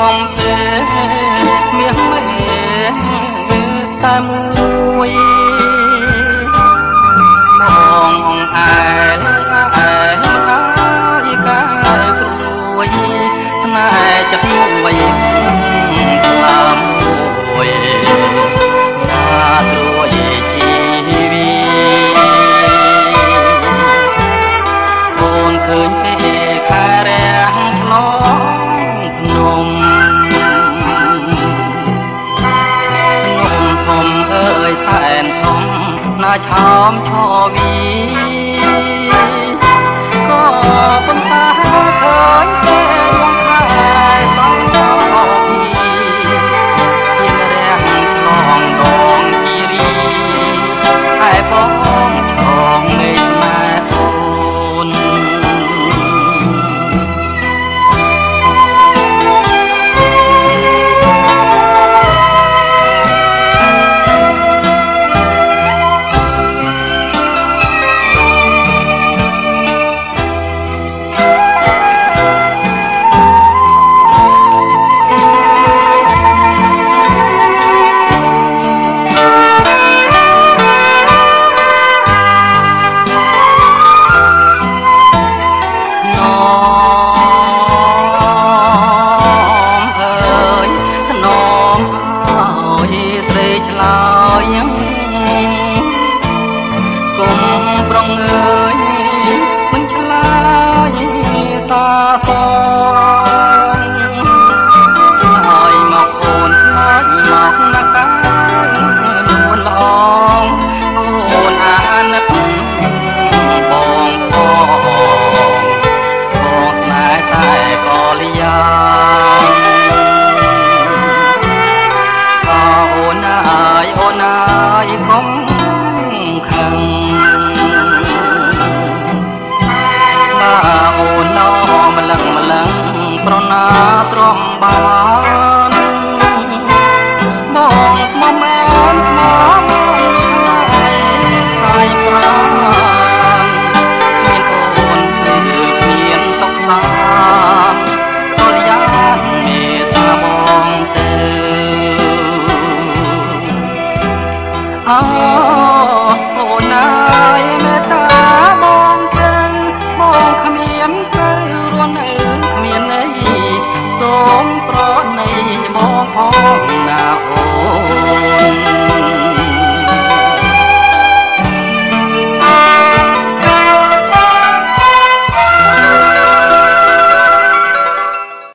មុំទេមាសមេតែមួយ ណាឆោមឆោវីក៏ប៉ុន្តែឃើញ ទ្រាំបានមកមកមែនមកហើយប្រាមានអូនគឺគ្មានទុកណាតលយ៉ាមេតាបងទៅអើ Oh.